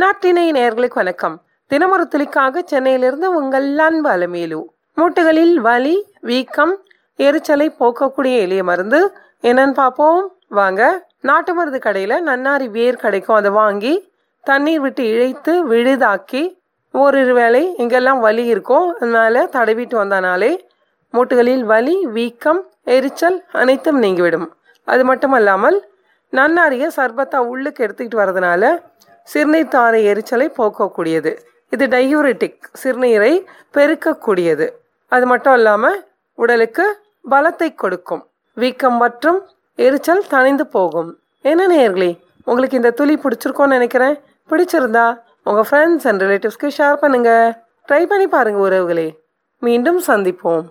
நாட்டினை நேர்களுக்கு வணக்கம். தினமொரு துளிக்காக சென்னையிலிருந்து உங்கள் அன்பு அலமேலு. மூட்டுகளில் வலி வீக்கம் எரிச்சலை போக்கக்கூடிய எளிய மருந்து. என்னன்னு பார்ப்போம். வாங்க நாட்டு மருந்து கடையில் நன்னாரி வேர் கிடைக்கும். அதை வாங்கி தண்ணீர் விட்டு இழைத்து விழுதாக்கி ஓரிரு வேளை எங்கெல்லாம் வலி இருக்கோ அதனால தடவிட்டு வந்தனாலே மூட்டுகளில் வலி வீக்கம் எரிச்சல் அனைத்தும் நீங்கிவிடும். அது மட்டும் அல்லாமல் நன்னாரிய சர்பத்தா உள்ளுக்கு எடுத்துக்கிட்டு வரதுனால சிறுநீர் தாரை எரிச்சலை போக்கக்கூடியது. இது டையூரிட்டிக் சிறுநீரை பெருக்கக்கூடியது. அது மட்டும் இல்லாமல் உடலுக்கு பலத்தை கொடுக்கும். வீக்கம் மற்றும் எரிச்சல் தணிந்து போகும். என்ன நேர்களே உங்களுக்கு இந்த துளி பிடிச்சிருக்கோன்னு நினைக்கிறேன். பிடிச்சிருந்தா உங்கள் ஃப்ரெண்ட்ஸ் அண்ட் ரிலேட்டிவ்ஸ்க்கு ஷேர் பண்ணுங்கள் ட்ரை பண்ணி பாருங்கள் உறவுகளே. மீண்டும் சந்திப்போம்.